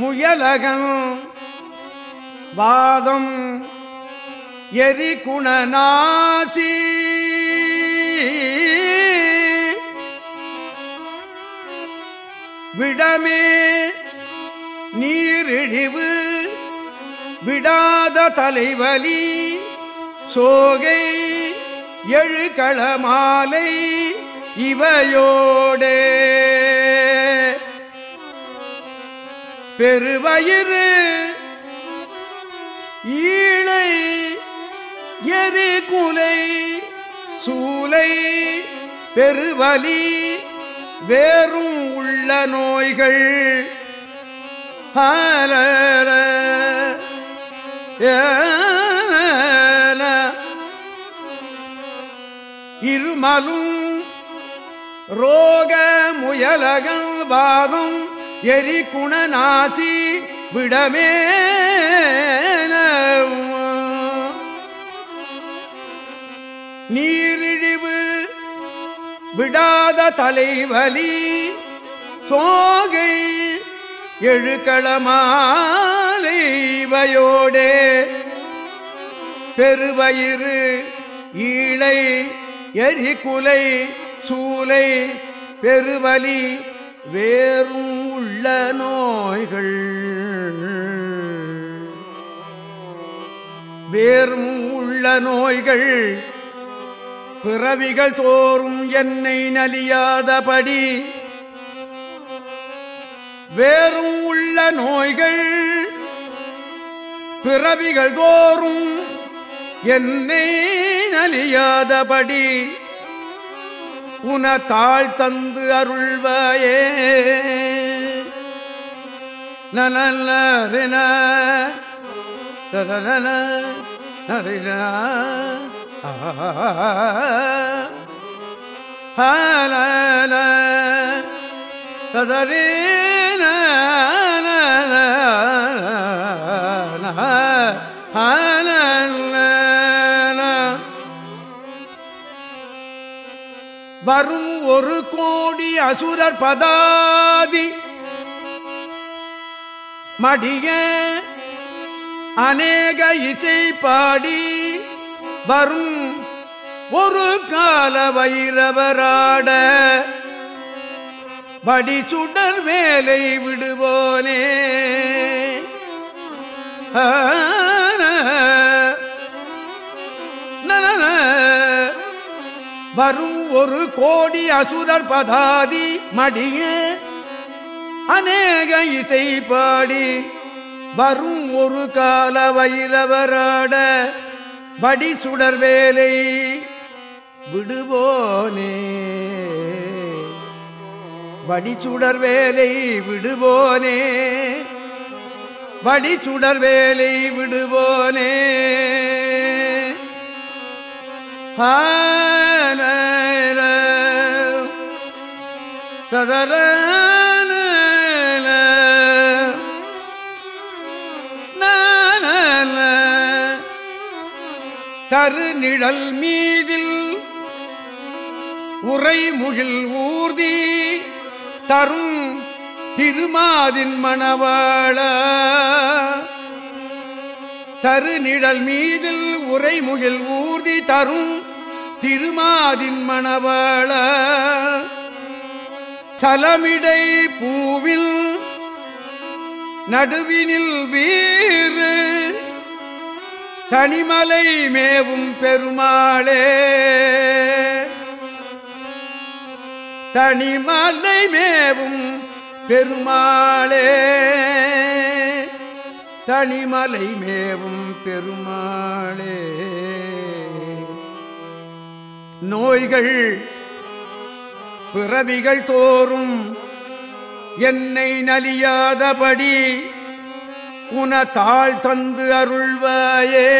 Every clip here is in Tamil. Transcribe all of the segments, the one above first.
முயலகன் வாதம் எரி குணநாசி விடமே நீரிழிவு விடாத தலைவலி சோகை எழுகளமாலை இவையோடே. பெருவயிறு ஈழை எரி குலை சூலை பெருவலி வேறும் உள்ள நோய்கள். ஹாலர இருமலும் ரோக முயலகன் வாதம் எரி குணநாசி விடமே நீரிழிவு விடாத தலைவலி சோகை எழுக்களமாலைவையோடே பெருவயிறு ஈழை எரிகுலை சூலை பெருவலி வேறும் உள்ள நோய்கள். வேறும் உள்ள நோய்கள். பிறவிகள் தோறும் என்னை நலியாதபடி. வேறும் உள்ள நோய்கள். பிறவிகள் தோறும் என்னை நலியாதபடி. உன தாழ் தந்து அருள்வாயே நலன நரின ஹால வரும் ஒரு கோடி அசுரர் பதாதி. மடிய அநேக இசை பாடி வரும் ஒரு கால வைரவராட. வடி சுடர் வேலை விடுவோனே. நனன. வரும் ஒரு கோடி அசுரர் பதாதி மடியே. அநேக இசை பாடி. வரும் ஒரு கால வைரவராட வடி சுடர் வேலை விடுவோனே. வடிச்சுடர் வேலை விடுவோனே. வடிச்சுடர் வேலை விடுவோனே. ஹா ததர தரு நிழல் மீதில் உறைமுகில் ஊர்தி தரும் திருமாதின் மணவாள. தருநிழல் மீதில் உரைமுகில் ஊர்தி தரும் திருமாதின் மணவாள சலமிடை பூவில் நடுவினில் வீறு தனிமலை மேவும் பெருமாளே. தனிமலை மேவும் பெருமாளே. தனிமலை மேவும் பெருமாளே. நோய்கள் பிறவிகள் தோறும் என்னை நலியாதபடி உன தாழ் தந்து அருள்வாயே.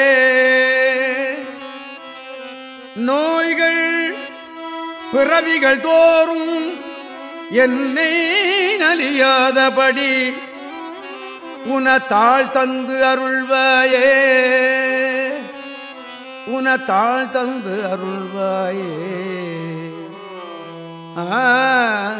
நோய்கள் பிறவிகள் தோறும் என்னை நலியாதபடி உன தாழ் தந்து அருள்வாயே. உன தாழ் தந்து அருள்வாயே. ஆ.